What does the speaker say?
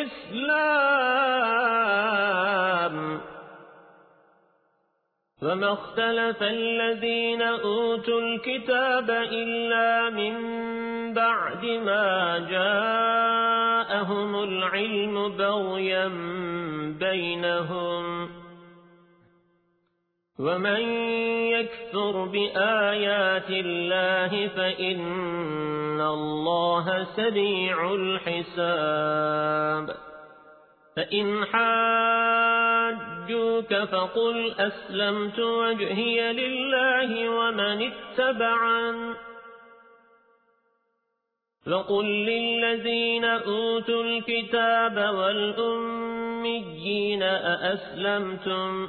الإسلام. وما اختلف الذين أوتوا الكتاب إلا من بعد ما جاءهم العلم بغيا بينهم. ومن يكفر بآيات الله فإن الله سريع الحساب فإن حاجوك فقل أسلمت وجهي لله ومن اتبعن وقل للذين أوتوا الكتاب والأميين أأسلمتم